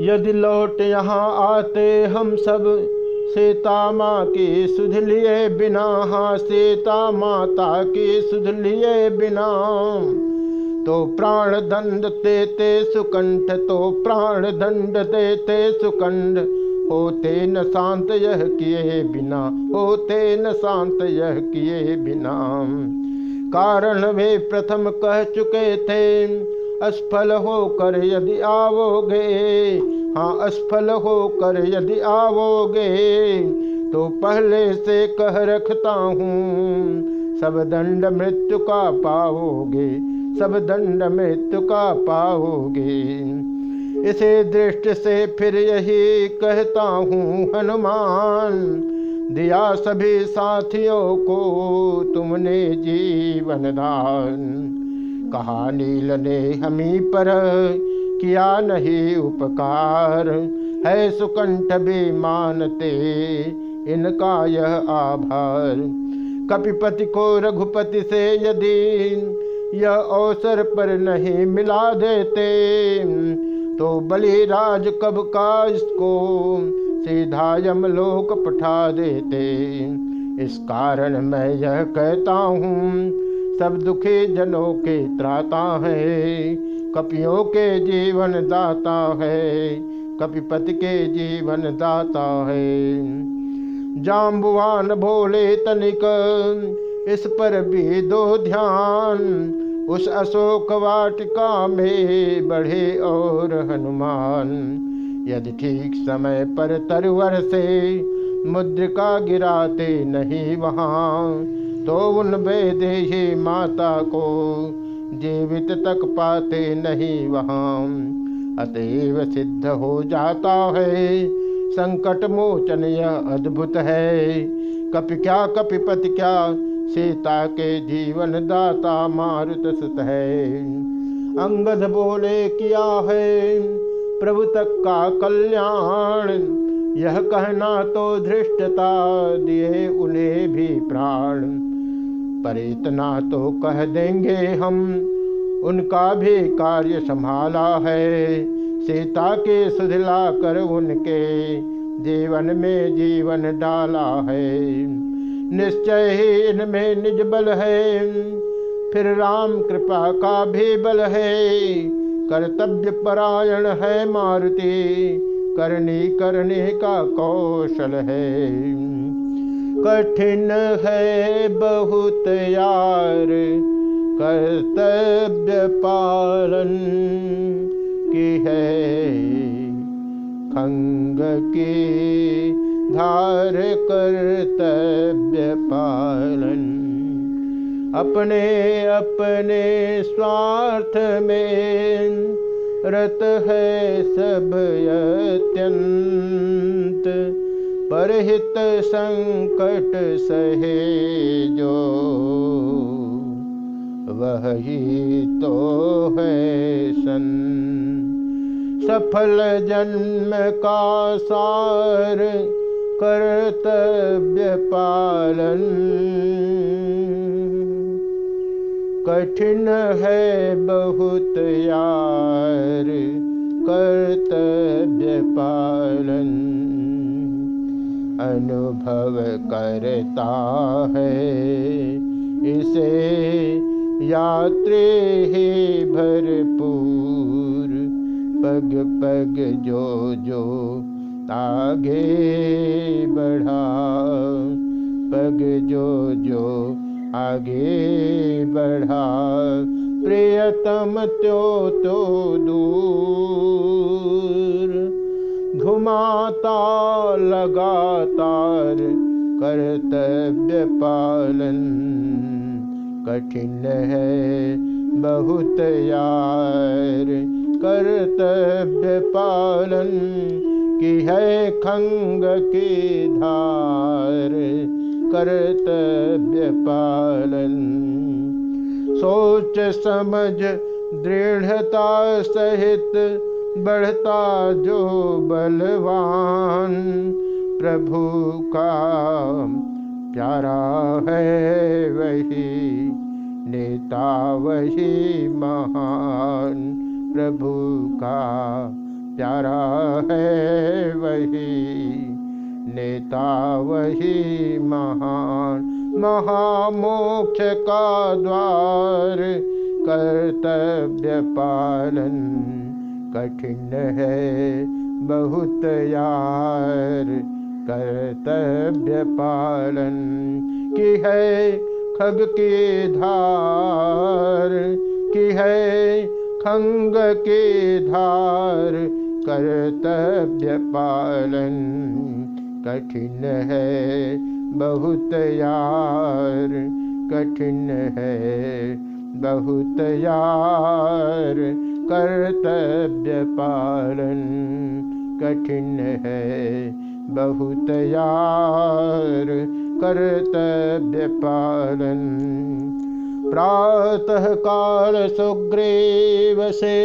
यदि लौट यहाँ आते हम सब सीता माँ की सुध लिए बिना हाँ सीता माता की सुध लिए बिना। तो प्राण दंड देते सुकंठ तो प्राण दंड देते सुकंठ। होते न शांत यह किए बिना, होते न शांत यह किए बिना। कारण वे प्रथम कह चुके थे असफल होकर यदि आवोगे हाँ असफल होकर यदि आवोगे तो पहले से कह रखता हूँ, सब दंड मृत्यु का पाओगे, सब दंड मृत्यु का पाओगे। इसे दृष्टि से फिर यही कहता हूँ, हनुमान, दिया सभी साथियों को तुमने जीवन दान। कहा नील ने हमी पर? किया नहीं उपकार? है सुकंठ भी मानते इनका यह आभार। कपिपति को रघुपति से यदि यह अवसर पर नहीं मिला देते तो बलिराज कब का इसको सीधा यमलोक पठा देते? इस कारण मैं यह कहता हूँ सब दुखी जनों के त्राता है। कपियों के जीवन दाता है। कपिपति के जीवन दाता है। जाम्बुआन भोले तनिक, इस पर भी दो ध्यान। उस अशोक वाटिका में बढ़े और हनुमान। यदि ठीक समय पर तरवर से मुद्रिका गिराते नहीं वहाँ तो उन वेदेही माता को जीवित तक पाते नहीं वहाँ। अतएव सिद्ध हो जाता है, संकट मोचन यह अद्भुत है। कपि क्या कपिपति क्या, सीता के जीवन दाता मारुत सुत है। अंगद बोले, किया है प्रभु तक का कल्याण? यह कहना तो धृष्टता दिए उन्हें भी प्राण। पर इतना तो कह देंगे हम। उनका भी कार्य संभाला है। सीता के सुधला कर उनके जीवन में जीवन डाला है। निश्चय ही इनमें निज बल है। फिर राम कृपा का भी बल है। कर्तव्य परायण है मारुति। करनी करने का कौशल है। कठिन है बहुत यार, कर्तव्य पालन की है। खंग की धार कर्तव्य पालन, अपने अपने स्वार्थ में रत है सब अत्यंत। परहित संकट सहे जो, वही तो है सन। सफल जन्म का सार कर्तव्य पालन। कठिन है बहुत यार कर्तव्य पालन। अनुभव करता है। इसे यात्री ही भरपूर पग पग जो जो आगे बढ़ा। पग जो जो आगे बढ़ा। प्रियतम त्यो तो दूर घुमाता लगातार कर्तव्य पालन कठिन है, बहुत यार कर्तव्य पालन की है खंग की धार कर्तव्य पालन। सोच समझ दृढ़ता सहित बढ़ता जो बलवान, प्रभु का प्यारा है वही नेता, वही महान, प्रभु का प्यारा है वही नेता, वही महान, महामोक्ष का द्वार, कर्तव्य पालन कठिन है, बहुत यार कर्तव्य पालन की है, खग के धार की है, खंग के धार कर्तव्य पालन कठिन है, बहुत यार कठिन है, बहुत यार कर्तव्य पालन कठिन है। बहुत यार कर्तव्य पालन प्रातः काल सुग्रीव से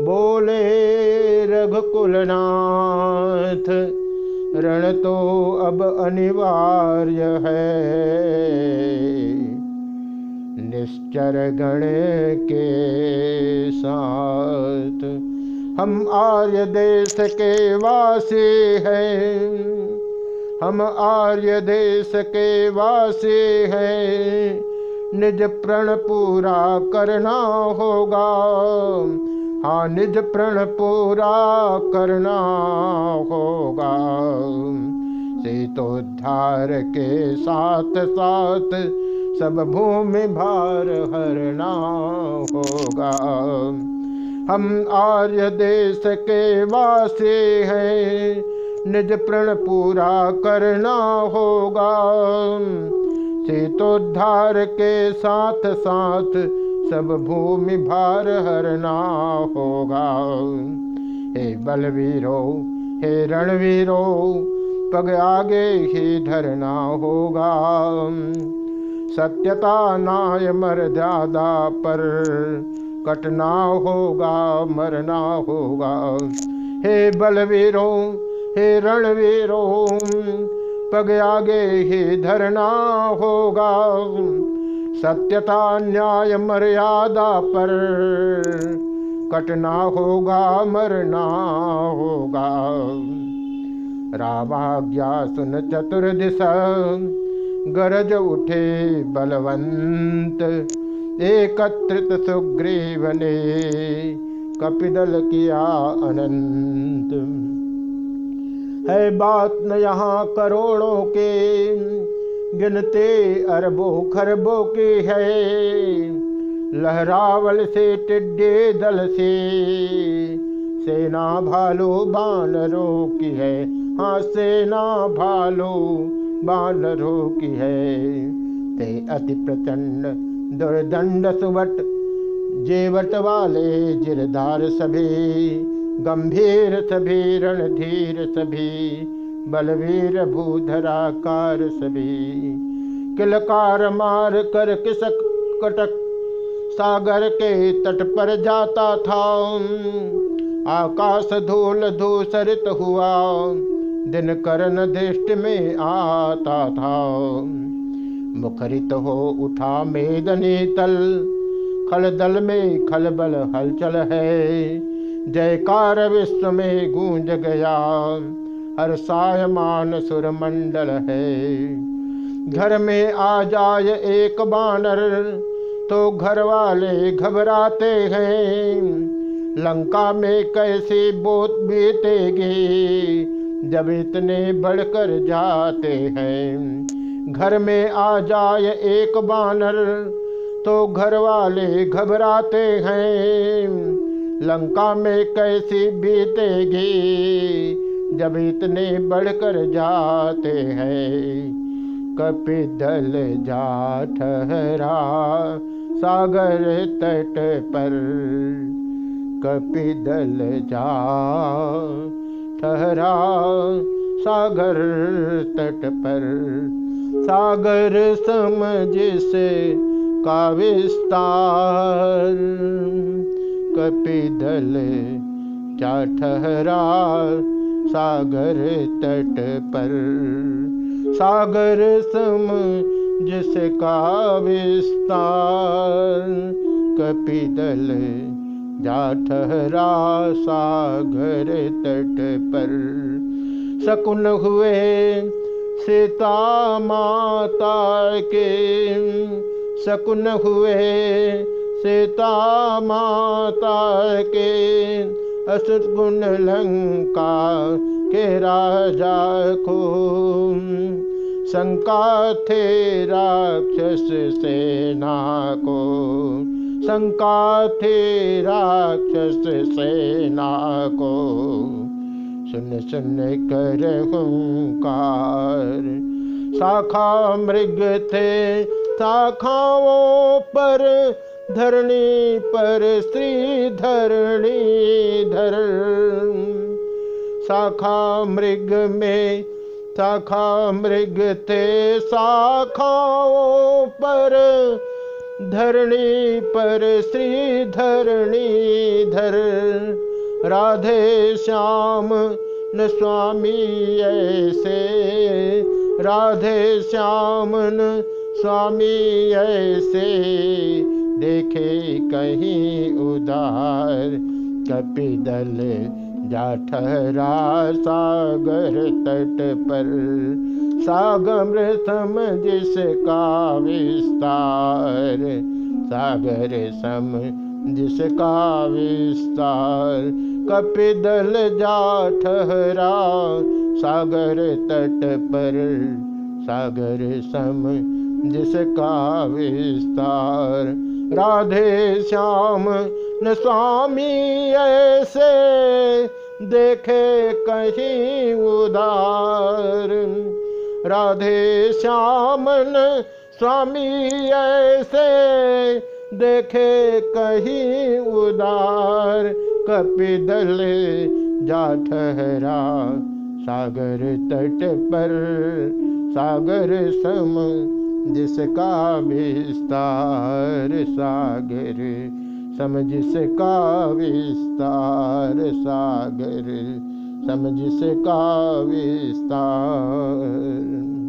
बोले, रघुकुलनाथ, रण तो अब अनिवार्य है। निश्चर गण के साथ। हम आर्य देश के वासी हैं। हम आर्य देश के वासी हैं। निज प्रण पूरा करना होगा। हाँ निज प्रण पूरा करना होगा। शीतोद्धार के साथ साथ सब भूमि भार हरना होगा। हम आर्य देश के वासी हैं, निज प्रण पूरा करना होगा। शीतोद्धार के साथ साथ सब भूमि भार हरना होगा। हे बलवीरो, हे रणवीरो, पग आगे ही धरना होगा। सत्यता नाय मर्यादा पर कटना होगा, मरना होगा। हे बलवीरों, हे रणवीरों, पग आगे ही धरना होगा। सत्यता न्याय मर्यादा पर कटना होगा, मरना होगा। रामाज्ञा सुन चतुर्दिशा गरज उठे बलवंत, एकत्रित सुग्रीव ने कपिदल किया अनंत। है बात न यहाँ करोड़ों के, गिनते अरबों खरबों की है। लहरावल से टिड्डे दल से, सेना भालो बानरों की है। हाँ सेना भालो बानरों की है। ते अति प्रचंड दुर्दंड सुवट जेवट वाले जिरदार सभी, गंभीर सभी रणधीर सभी, बलवीर भूधराकार सभी। किलकार मार कर किसक कटक, सागर के तट पर जाता था। आकाश धूल धूसरित हुआ दिन करण दृष्टि में आता था। मुखरित हो उठा मेदनी तल। खल दल में खलबल हलचल है। जयकार विश्व में गूंज गया। हर सायमान सुर मंडल है। घर में आ जाए एक बानर तो घर वाले घबराते हैं। लंका में कैसे बोत बीतेगी? जब इतने बढ़कर जाते हैं, घर में आ जाए एक बानर तो घर वाले घबराते हैं। लंका में कैसी बीतेगी जब इतने बढ़कर जाते हैं। कपिदल जा ठहरा सागर तट पर कपिदल जा ठहरा सागर तट पर। सागर समझ से का विस्तार। कपिदल जा ठहरा सागर तट पर। सागर सम जिसका विस्तार। कपिदल जा ठहरा सागर तट पर। शकुन हुए सीता माता के। शकुन हुए सीता माता के। असुर गुण लंका के राजा को। शंका थे राक्षस सेना को। शंका थे राक्षस सेना को। सुन सुन कर हुंकार। शाखा मृग थे, शाखाओं पर धरणी पर स्त्री धरणी धर शाखा मृग में, शाखा मृग थे, शाखाओं पर धरणी पर श्री धरणी धर राधे श्याम, न स्वामी ऐसे। राधे श्याम, न स्वामी ऐसे। देखे कहीं उदार, कपिदल जा ठहरा सागर तट पर। सागम सम जिसका विस्तार। सागर सम जिसका विस्तार। कपिदल जा ठहरा सागर तट पर। सागर सम जिसका विस्तार। राधे श्याम न स्वामी ऐसे देखे कहीं उदार। राधे श्याम स्वामी ऐसे देखे कहीं उदार। कपिदल जा ठहरा सागर तट पर, सागर सम जिसका विस्तार सागर समझ का विस्तार सागर समझ का विस्तार